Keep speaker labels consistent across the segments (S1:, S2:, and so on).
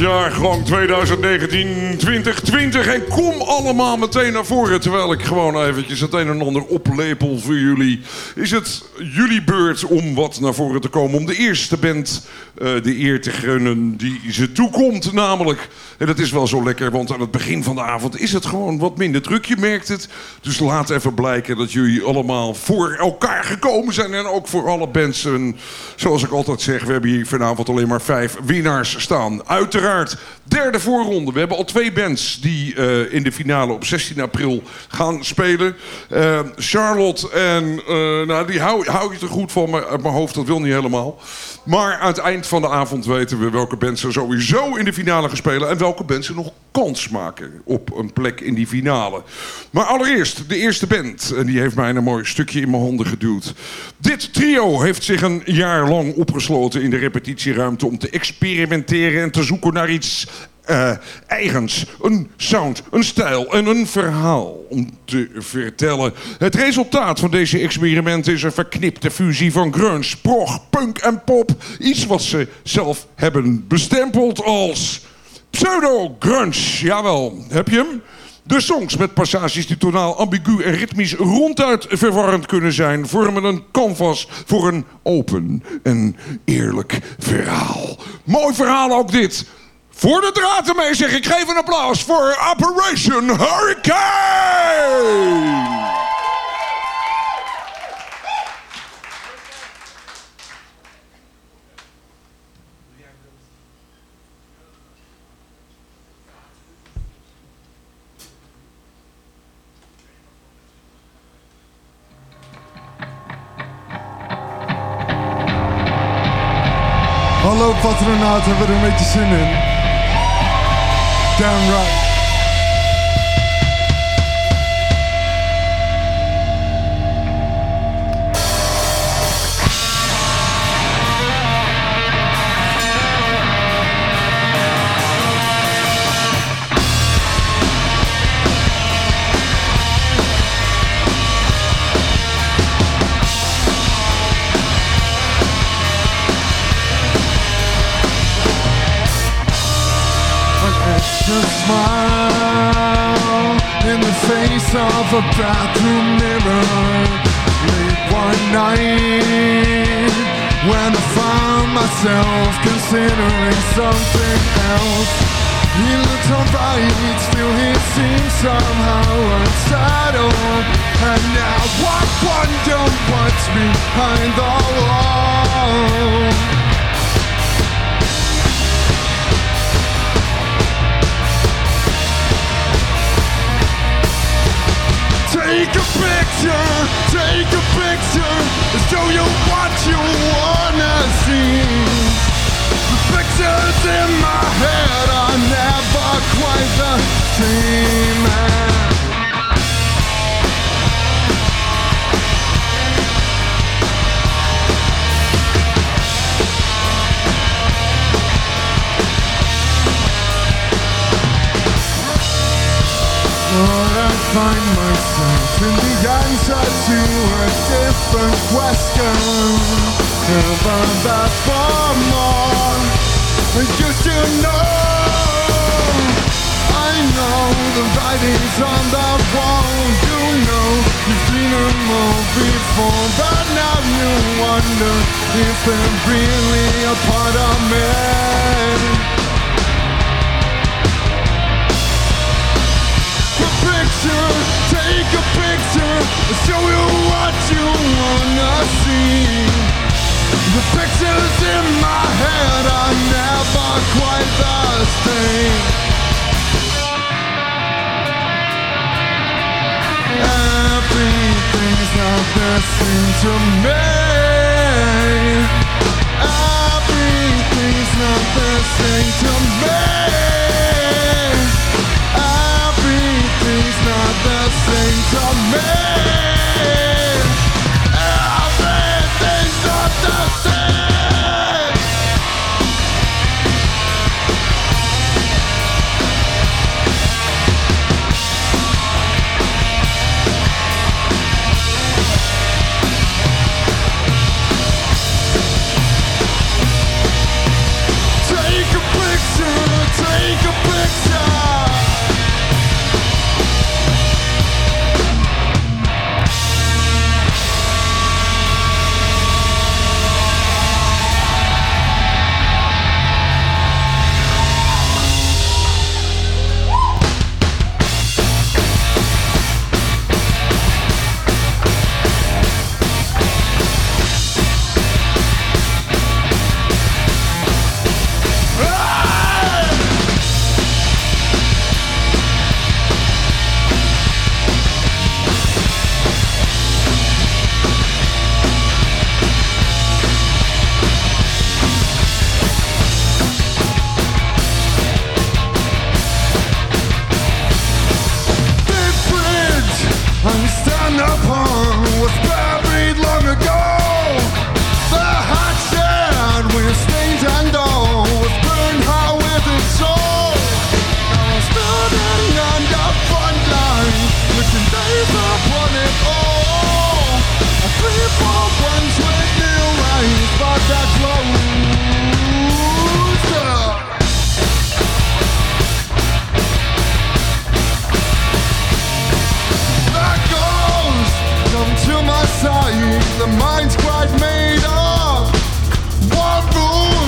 S1: Rob Acta Jaargang 2019-2020. En kom allemaal meteen naar voren. Terwijl ik gewoon eventjes het een en ander oplepel voor jullie. Is het jullie beurt om wat naar voren te komen. Om de eerste band uh, de eer te gunnen die ze toekomt. Namelijk, en dat is wel zo lekker, want aan het begin van de avond is het gewoon wat minder druk. Je merkt het. Dus laat even blijken dat jullie allemaal voor elkaar gekomen zijn. En ook voor alle bands. En zoals ik altijd zeg, we hebben hier vanavond alleen maar vijf winnaars staan. Uiteraard, derde voorronde. We hebben al twee bands die uh, in de finale op 16 april gaan spelen. Uh, Charlotte en, uh, nou die hou, hou je er goed van, maar uit mijn hoofd, dat wil niet helemaal. Maar aan het eind van de avond weten we welke bands er sowieso in de finale gaan spelen... en welke bands er nog kans maken op een plek in die finale. Maar allereerst, de eerste band. En die heeft mij een mooi stukje in mijn handen geduwd. Dit trio heeft zich een jaar lang opgesloten in de repetitieruimte... om te experimenteren en te zoeken naar iets uh, eigens. Een sound, een stijl en een verhaal om te vertellen. Het resultaat van deze experimenten is een verknipte fusie van grunge, prog, punk en pop. Iets wat ze zelf hebben bestempeld als pseudo-grunge. Jawel, heb je hem? De songs met passages die tonaal ambigu en ritmisch ronduit verwarrend kunnen zijn... vormen een canvas voor een open en eerlijk verhaal. Mooi verhaal ook dit. Voor de draad ermee zeg ik geef een applaus voor Operation Hurricane!
S2: Hallo patronaat, hebben we er een beetje zin in? Damn right. Right. smile in the face of a bathroom mirror late one night when I found myself considering something else. He looked alright, still he seems somehow unsettled. And now I wonder what's behind the wall. Take a picture, take a picture, and show you what you wanna see. The pictures in my head are never quite the same. I find myself in the answer to a different question. Never that for more. Used to know. I know the writing's on the wall. You know you've seen them all before, but now you wonder if they're really a part of me. Picture, take a picture, and show you what you wanna see. The pictures in my head are never quite the same. Everything's not the same to me. Everything's not the same to me The
S3: mind's quite made up. One room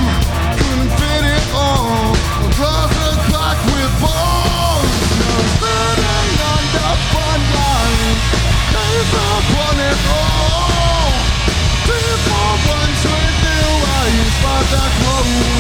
S3: couldn't fit it all. The closet packed with bones. Now standing on the front line, days upon it all. People once with new eyes, but they're closed.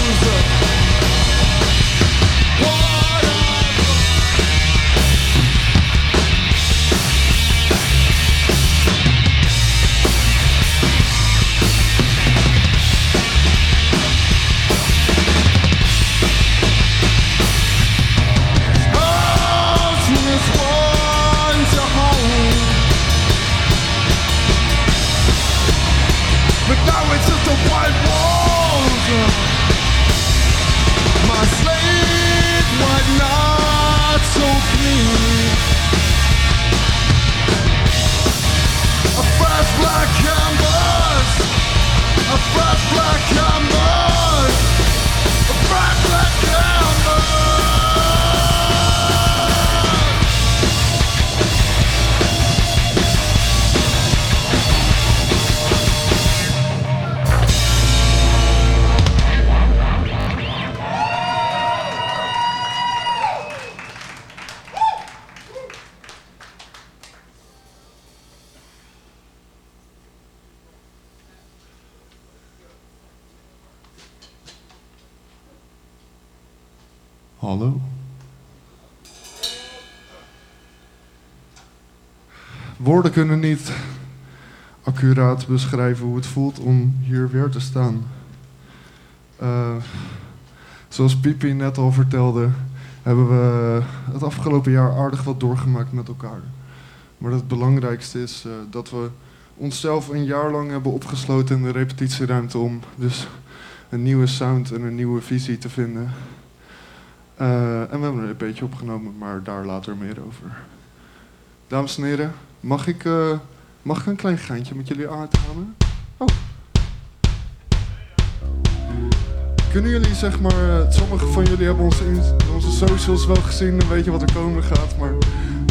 S2: Woorden kunnen niet accuraat beschrijven hoe het voelt om hier weer te staan. Eh, zoals Pipi net al vertelde, hebben we het afgelopen jaar aardig wat doorgemaakt met elkaar. Maar het belangrijkste is eh, dat we onszelf een jaar lang hebben opgesloten in de repetitieruimte om dus een nieuwe sound en een nieuwe visie te vinden. Eh, en we hebben er een beetje opgenomen, maar daar later meer over. Dames en heren, mag ik, eh, mag ik een klein geintje met jullie uitgaan? Oh. Kunnen jullie, zeg maar, eh, sommige van jullie hebben onze, onze socials wel gezien en weet je wat er komen gaat, maar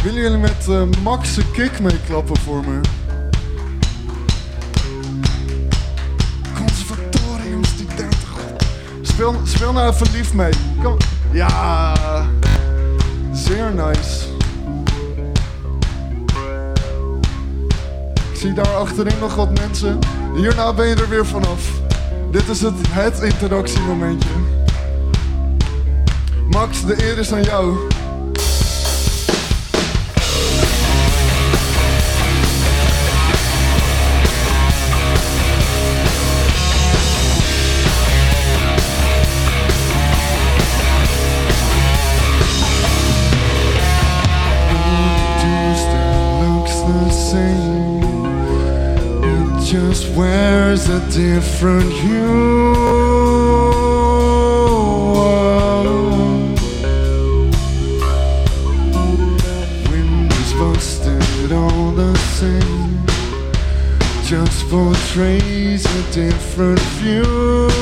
S2: willen jullie met eh, Max de kick meeklappen voor me? Conservatoriumstudenten, god. Speel, speel nou even lief mee. Kom. Ja, zeer nice. Zie daar achterin nog wat mensen. Hierna ben je er weer vanaf. Dit is het, het interactiemomentje. Max, de eer is aan jou. Wears a different hue. Windows busted all the same. Just portrays a different view.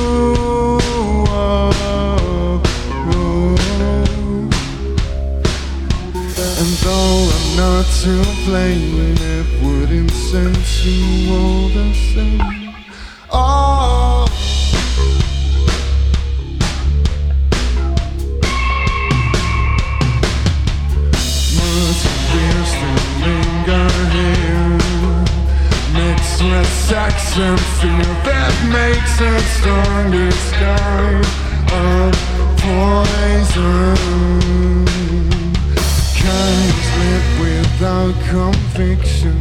S2: To blame. It wouldn't sense you all the same. Oh. Fears still linger here with sex and fear that makes a strongest kind of poison Kinds live without conviction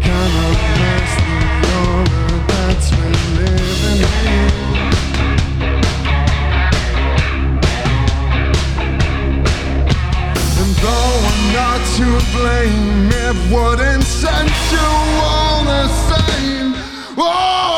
S2: Kind of mess the order that's been living in And though I'm not to blame, it wouldn't send you all the same. Oh!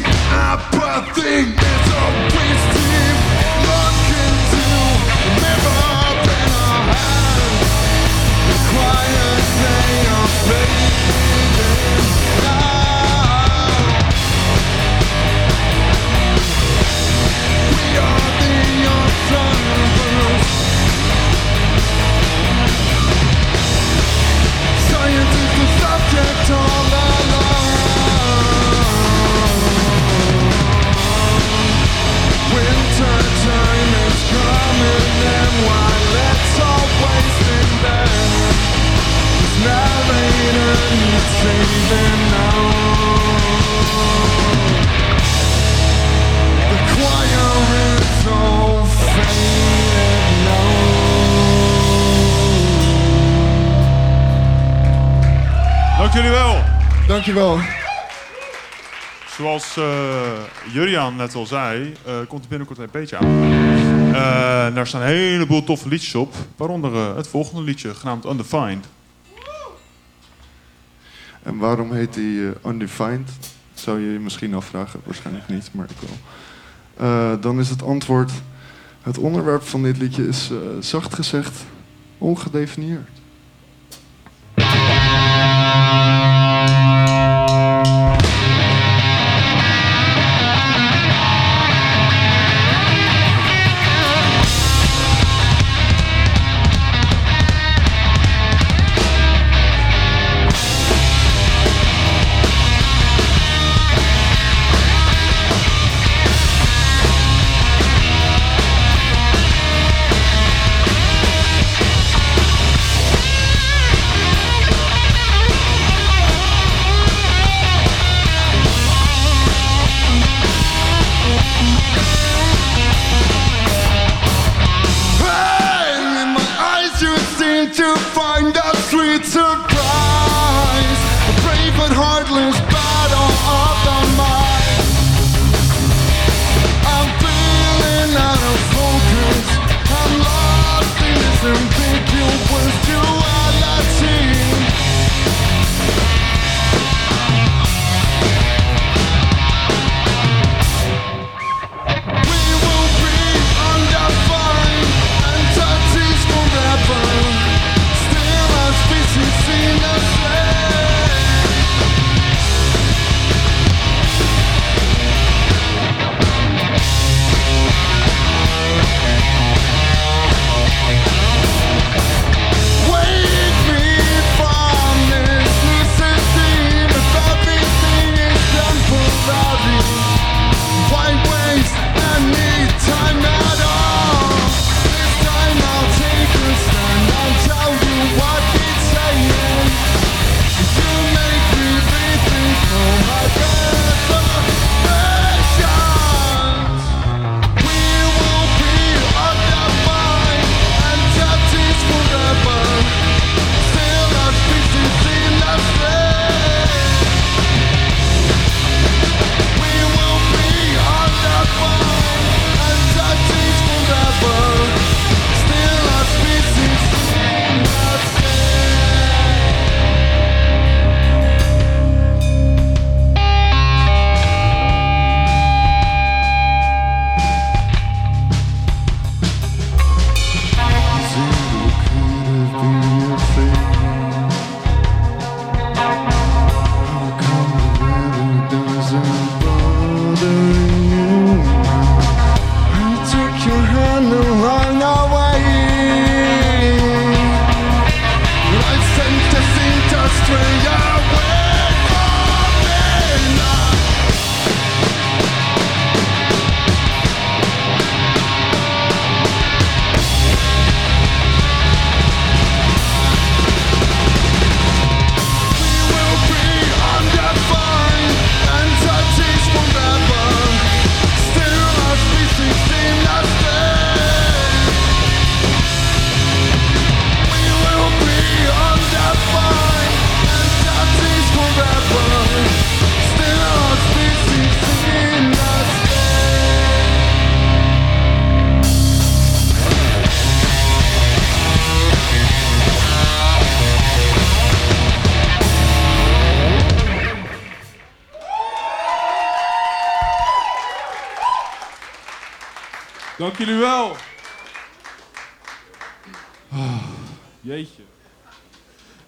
S2: Apathy. It's a wasted look into the mirror in our now. We are the. Science is the subject
S4: Dank jullie wel.
S2: Dankjewel.
S4: Zoals eh Juriaan net al zei, eh, komt er binnenkort een beetje aan. Eh, daar staan een heleboel toffe liedjes op. Waaronder het volgende liedje, genaamd Undefined.
S2: En waarom heet die eh, Undefined? Zou je je misschien afvragen. Waarschijnlijk niet, maar ik wel. Eh, dan is het antwoord... Het onderwerp van dit liedje is, eh, zacht gezegd, ongedefinieerd.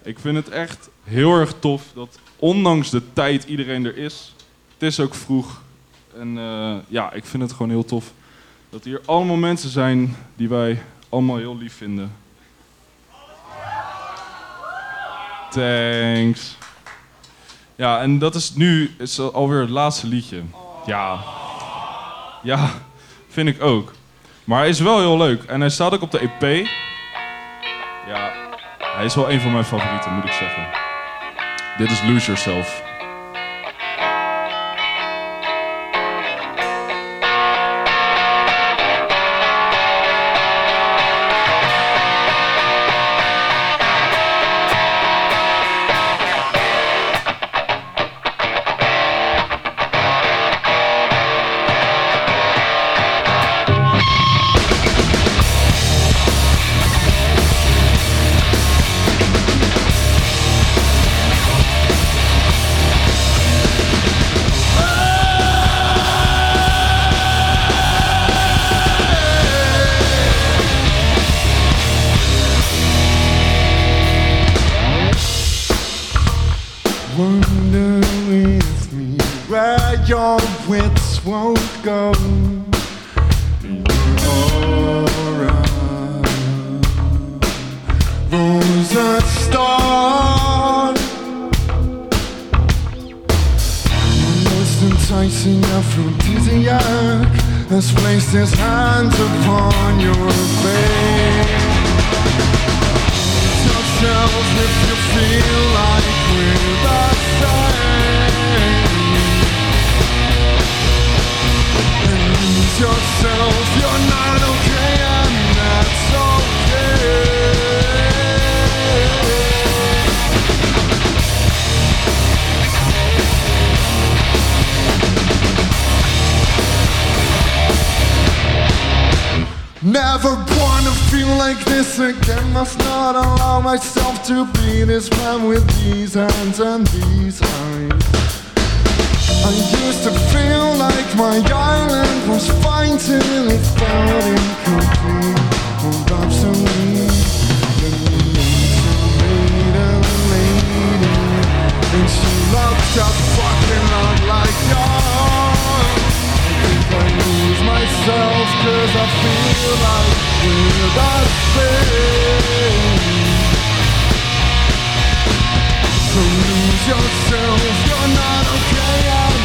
S5: Ik vind het echt heel erg tof dat ondanks de tijd iedereen er is. Het is ook vroeg. En eh, ja, ik vind het gewoon heel tof dat hier allemaal mensen zijn die wij allemaal heel lief vinden. Thanks. Ja, en dat is nu is alweer het laatste liedje. Ja. Ja, vind ik ook. Maar hij is wel heel leuk. En hij staat ook op de EP. Ja, hij is wel een van mijn favorieten, moet ik zeggen. Dit is Lose Yourself.
S2: since my island was fine till it felt incomplete or obsolete. Then we insulated a lady, and she looked up fucking out like yours. I think I lose myself cause I feel like we're the same. So lose yourself, you're not okay and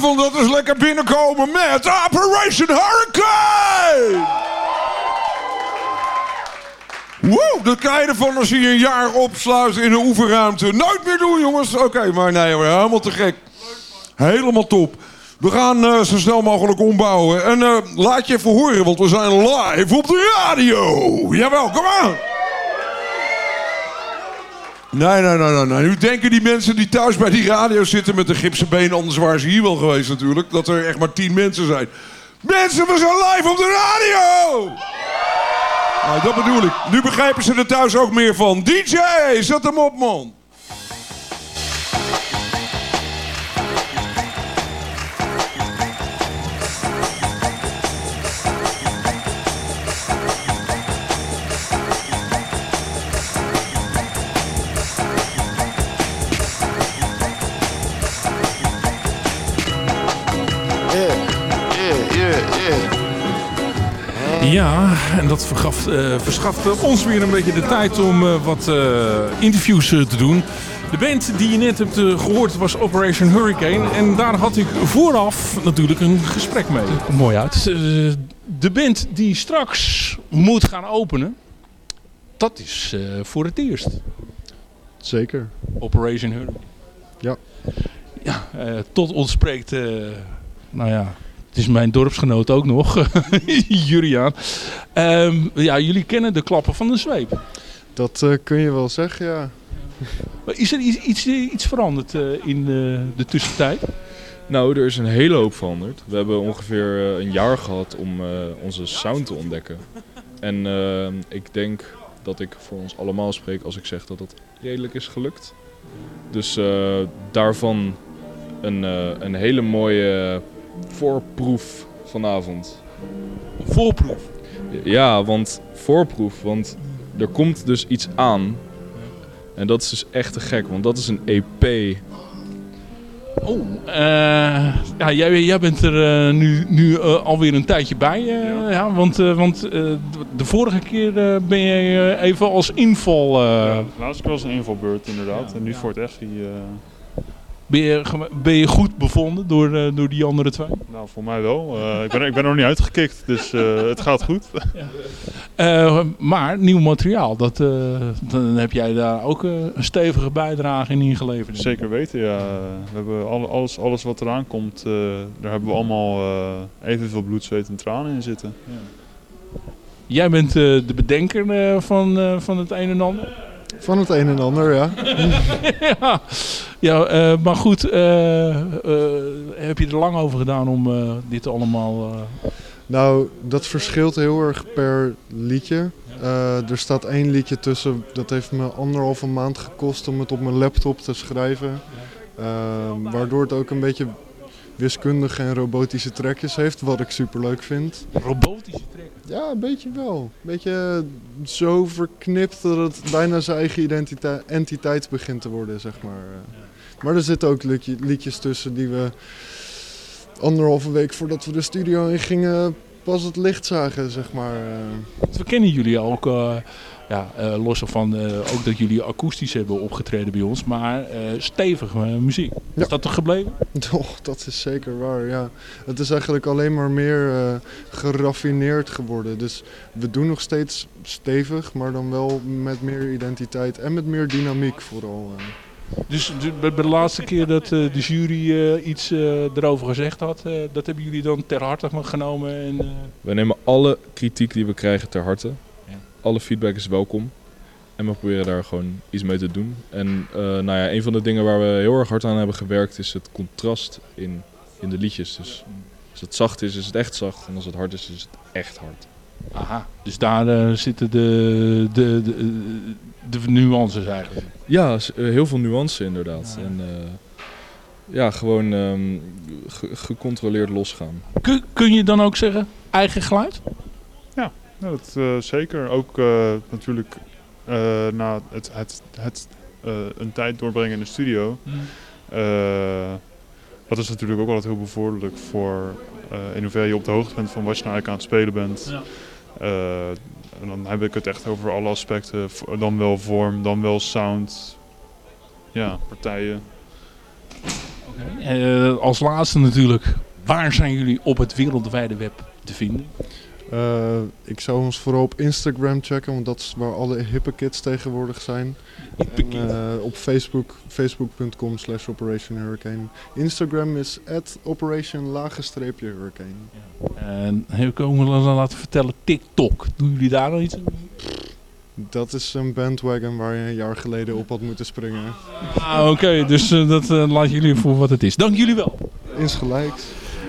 S1: van de avond. Dat is lekker binnenkomen met Operation Hurricane. Woe, dat krijg je ervan als je je een jaar opsluit in een oefenruimte. Nooit meer doen, jongens. Oké, maar nee hoor, helemaal te gek. Helemaal top. We gaan eh, zo snel mogelijk ombouwen. En eh, laat je even horen, want we zijn live op de radio. Jawel, kom aan. Nee, nee, nee, nee, nee. Nu denken die mensen die thuis bij die radio zitten met een gipsen been, anders waren ze hier wel geweest natuurlijk, dat er echt maar tien mensen zijn. Mensen, we zijn live op de radio! Nou, dat bedoel ik. Nu begrijpen ze er thuis ook meer van. DJ, zet hem op, man.
S6: Ja, en dat vergaf, eh, verschaft ons weer een beetje de tijd om eh, wat eh, interviews te doen. De band die je net hebt eh, gehoord was Operation Hurricane. En daar had ik vooraf natuurlijk een gesprek mee. Mooi uit. De band die straks moet gaan openen, dat is voor het eerst.
S2: Zeker.
S6: Operation Hurricane.
S2: Ja.
S6: Ja, tot ons spreekt, nou ja, is mijn dorpsgenoot ook nog, Juriaan. Ehm, ja, jullie kennen de klappen van de zweep.
S2: Dat eh, kun je wel zeggen, ja.
S6: Maar Is er iets, iets, iets veranderd eh, in eh, de tussentijd?
S5: Nou, er is een hele hoop veranderd. We hebben ongeveer eh, een jaar gehad om eh, onze sound te ontdekken. En ik denk dat ik voor ons allemaal spreek als ik zeg dat het redelijk is gelukt. Dus eh, daarvan een, eh, een hele mooie voorproef vanavond.
S6: Voorproef.
S5: Ja, want voorproef, want er komt dus iets aan. En dat is dus echt te gek, want dat is een EP.
S6: Oh, eh, ja, jij, jij bent er eh, nu, nu eh, alweer een tijdje bij. eh, ja. want eh, want eh, de- vorige keer eh, ben je even als inval... eh,
S4: Ja, laatst was een invalbeurt inderdaad. en nu voor het echt die...
S6: ben, je, ben je goed bevonden door, eh, door die andere twee?
S4: nou, voor mij wel. Eh, ik, ben, ik ben nog niet uitgekikt, dus eh, het gaat goed.
S6: Maar nieuw materiaal, dat, dan heb jij daar ook een stevige bijdrage in ingeleverd.
S4: Zeker weten, ja. We hebben alle- alles, alles wat eraan komt, daar hebben we allemaal evenveel bloed, zweet en tranen in zitten.
S6: Jij bent de bedenker van, van het een en ander.
S2: Van het een en ander, ja.
S6: ja, ja eh, maar goed, eh, eh, heb je er lang over gedaan om dit allemaal...
S2: Nou, dat verschilt heel erg per liedje. Er staat één liedje tussen, dat heeft me anderhalve maand gekost om het op mijn laptop te schrijven. Waardoor het ook een beetje wiskundige en robotische trekjes heeft, wat ik super leuk vind.
S6: robotische.
S2: Ja, een beetje wel. Een beetje zo verknipt dat het bijna zijn eigen identiteit entiteit begint te worden, zeg maar. Maar er zitten ook liedje- liedjes tussen die we anderhalve week voordat we de studio in gingen pas het licht zagen, zeg maar. eh.
S6: We kennen jullie ook, eh, ja, eh, los van eh, ook dat jullie akoestisch hebben opgetreden bij ons, maar eh stevige muziek.
S2: Ja.
S6: Is dat er gebleven?
S2: Toch, dat is zeker waar, ja. Het is eigenlijk alleen maar meer eh, geraffineerd geworden. Dus we doen nog steeds stevig, maar dan wel met meer identiteit en met meer dynamiek vooral.
S6: Dus de, bij de laatste keer dat eh, de jury eh, iets eh, erover gezegd had, eh, dat hebben jullie dan ter harte genomen en... eh,
S5: We nemen alle kritiek die we krijgen ter harte.
S6: Ja.
S5: Alle feedback is welkom. En we proberen daar gewoon iets mee te doen. En eh, nou ja, een van de dingen waar we heel erg hard aan hebben gewerkt is het contrast in, in de liedjes. Dus als het zacht is, is het echt zacht. En als het hard is, is het echt hard.
S6: Aha, dus daar eh, zitten de, de, de, de nuances eigenlijk.
S5: Ja, eh, heel veel nuance inderdaad. En eh, ja, gewoon ehm, ge- gecontroleerd losgaan.
S6: Kun, kun je dan ook zeggen, eigen geluid?
S4: Ja, dat, eh, zeker. Ook eh, natuurlijk eh, na het, het, het een tijd doorbrengen in de studio. Eh, dat is natuurlijk ook altijd heel bevorderlijk voor in hoeverre je op de hoogte bent van wat je nou eigenlijk aan het spelen bent.
S6: Ja.
S4: En dan heb ik het echt over alle aspecten. Dan wel vorm, dan wel sound. Ja, partijen.
S6: eh, als laatste natuurlijk, waar zijn jullie op het wereldwijde web te vinden?
S2: Eh, ik zou ons vooral op Instagram checken, want dat is waar alle hippe kids tegenwoordig zijn. En, eh, op Facebook, facebook.com slash Operation Hurricane. Instagram is at Operation Hurricane.
S6: En heb ik ook wel laten vertellen, TikTok. Doen jullie daar nog iets aan?
S2: Dat is een bandwagon waar je een jaar geleden op had moeten springen.
S6: Ah, Oké, dus eh, dat laat jullie voor wat het is. Dank jullie wel.
S2: Insgelijks.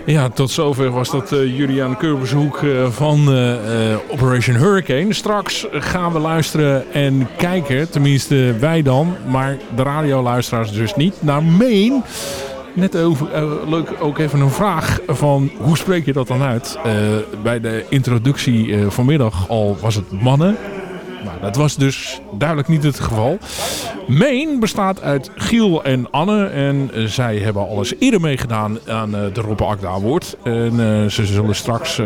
S6: Ja, tot zover was dat eh, Julian Kurbershoek eh, van eh, Operation Hurricane. Straks gaan we luisteren en kijken, tenminste wij dan, maar de radioluisteraars dus niet, naar Maine. Net over, leuk ook even een vraag van hoe spreek je dat dan uit? Bij de introductie vanmiddag al was het mannen. Nou, dat was dus duidelijk niet het geval. Maine bestaat uit Giel en Anne. En eh, zij hebben al eens eerder meegedaan aan eh, de Roppe Akda Award. En eh, ze zullen straks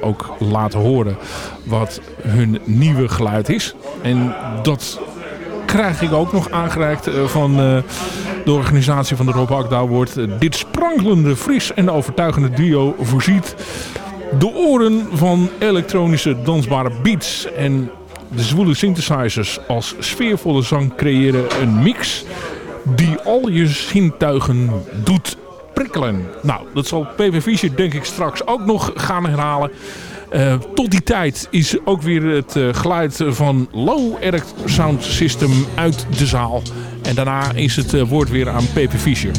S6: ook laten horen wat hun nieuwe geluid is. En dat krijg ik ook nog aangereikt van de organisatie van de Rob Akda Award. Dit sprankelende, fris en overtuigende duo voorziet de oren van elektronische dansbare beats. En de zwoele synthesizers als sfeervolle zang creëren een mix die al je zintuigen doet prikkelen. Nou, dat zal PV Fischer denk ik straks ook nog gaan herhalen. Eh, tot die tijd is ook weer het eh, geluid van Low Erect Sound System uit de zaal. En daarna is het eh, woord weer aan PV Fischer.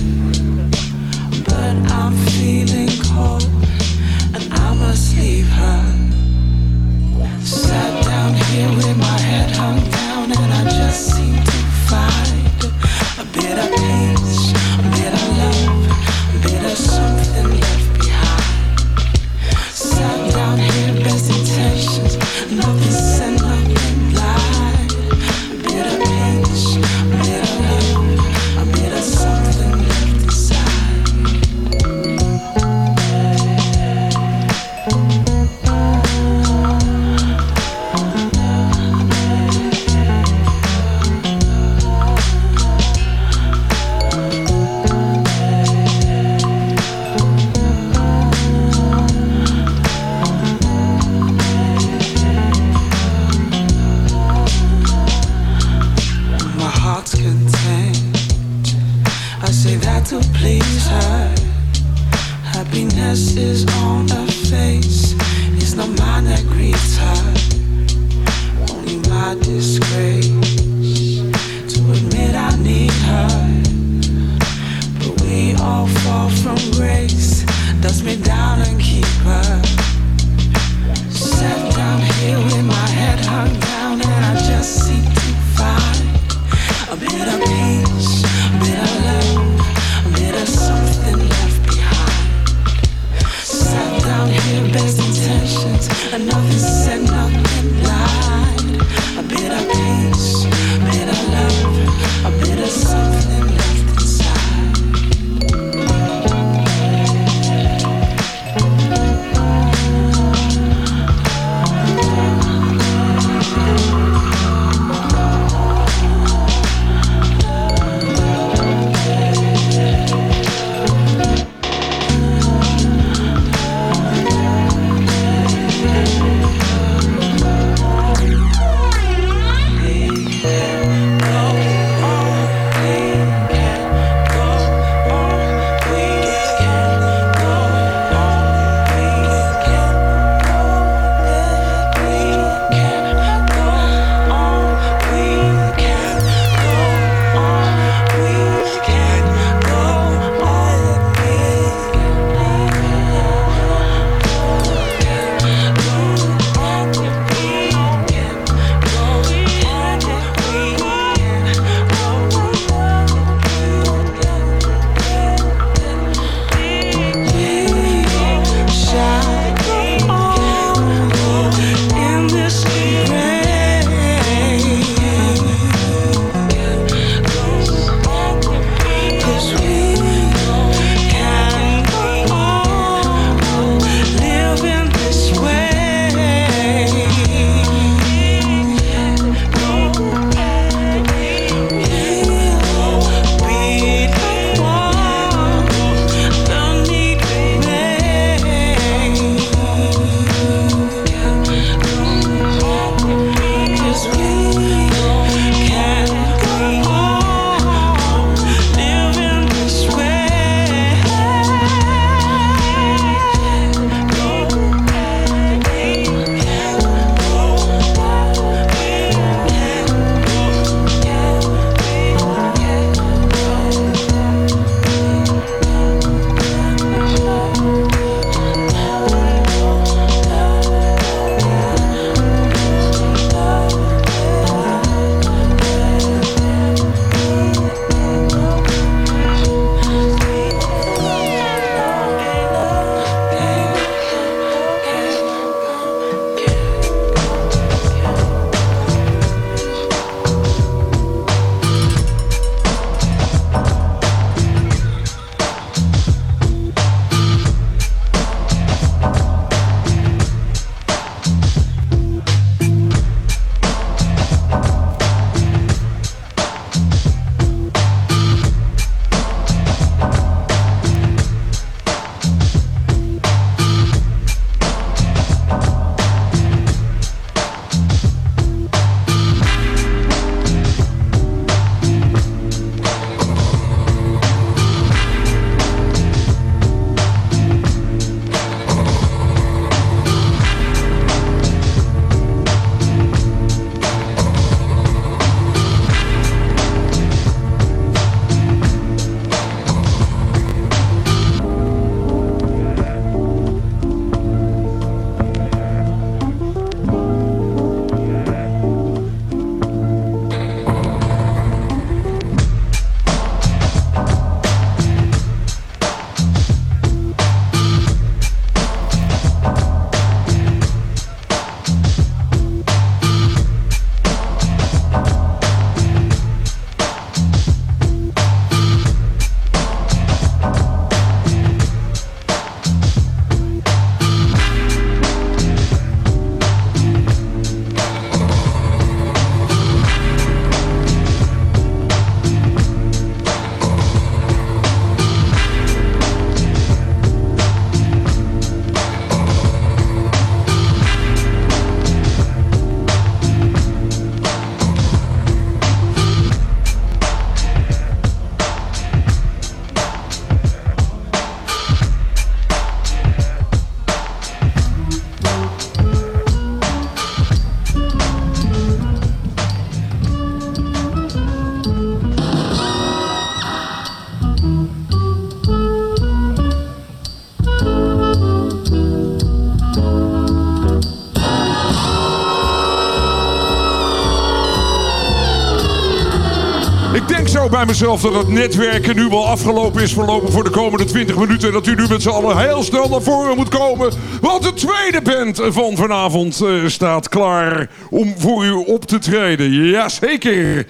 S7: Bij mezelf dat het netwerken nu wel afgelopen is voorlopig voor de komende 20 minuten. En dat u nu met z'n allen heel snel naar voren moet komen. Want de tweede band van vanavond eh, staat klaar om voor u op te treden. Jazeker.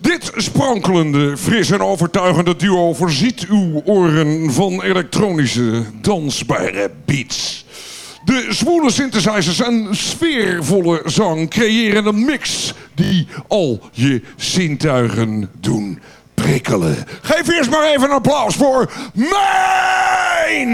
S7: Dit sprankelende, fris en overtuigende duo voorziet uw oren van elektronische, dansbare beats. De zwoele synthesizers en sfeervolle zang creëren een mix die al je zintuigen doen prikkelen. Geef eerst maar even een applaus voor mijn!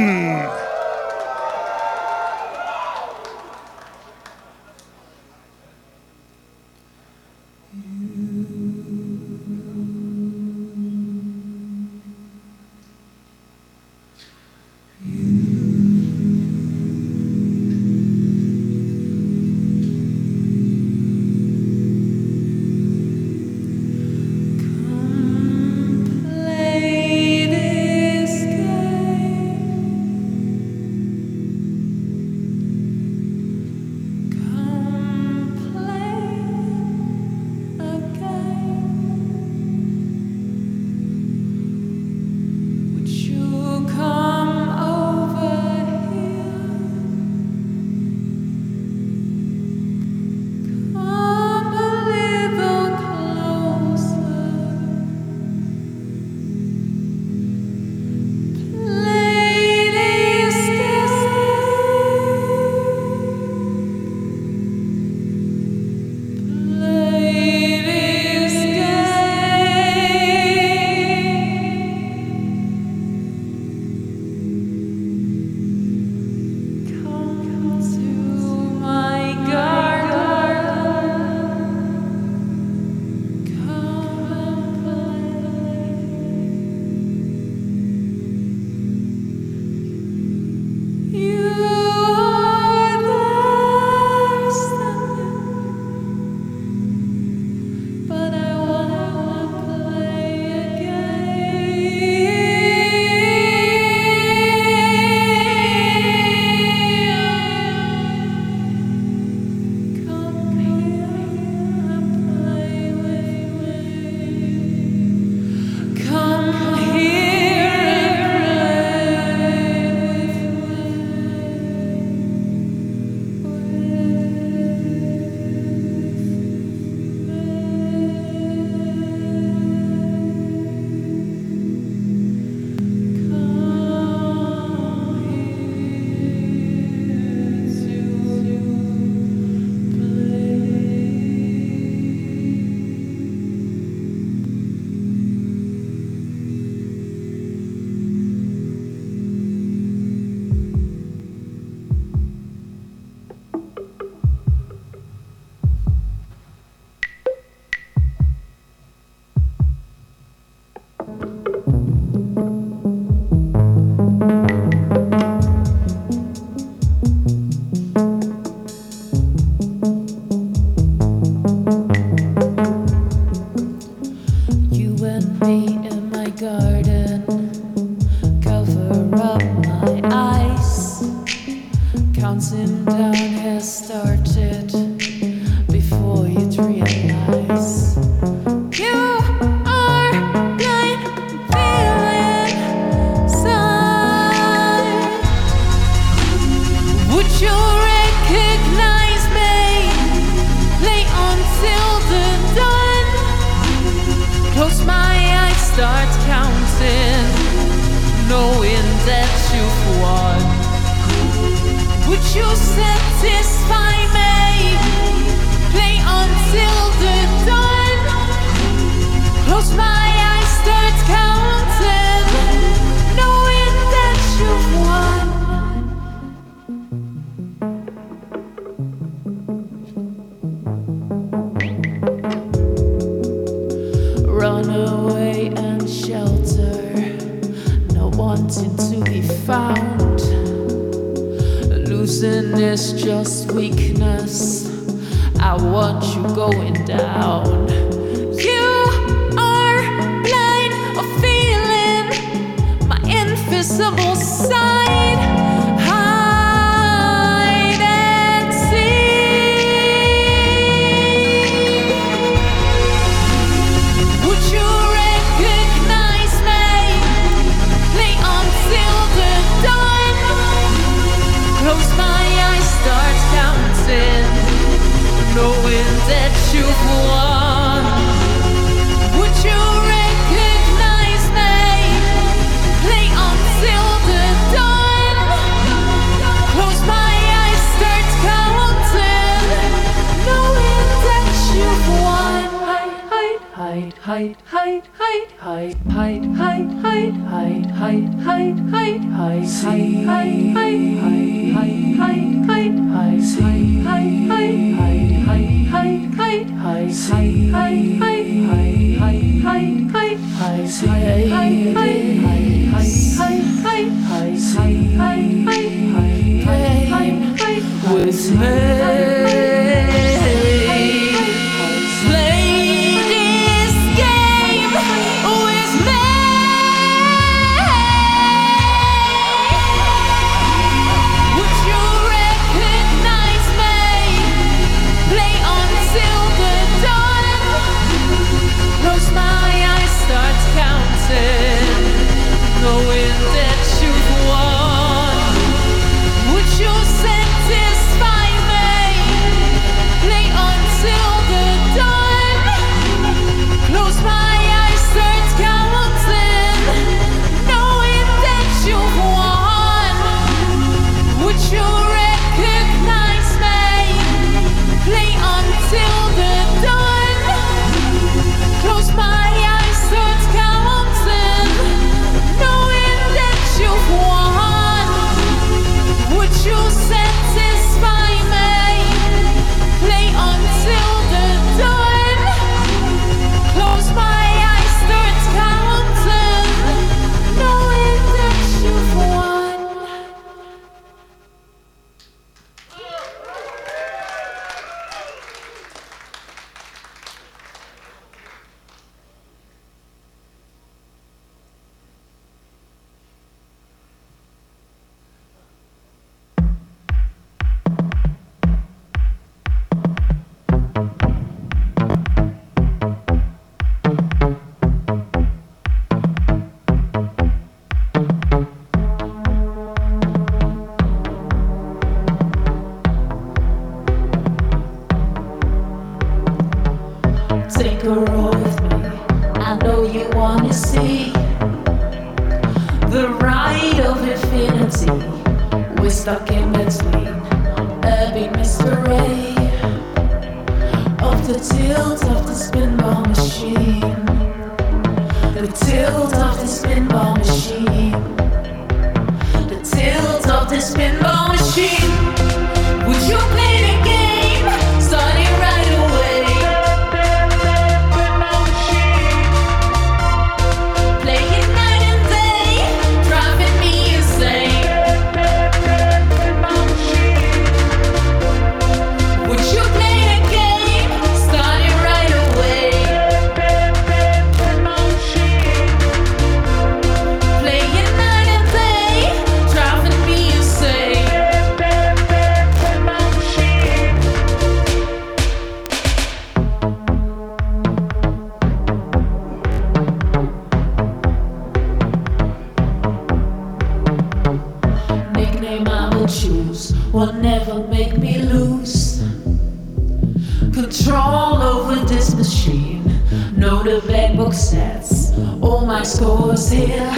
S7: sets. All my scores here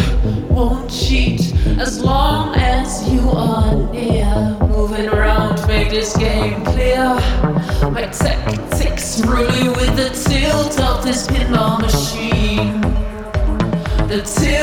S7: won't cheat as long as you are near. Moving around, make this game clear. My tactics rule you with the tilt of this pinball machine. The tilt.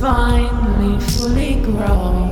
S7: find me fully grown.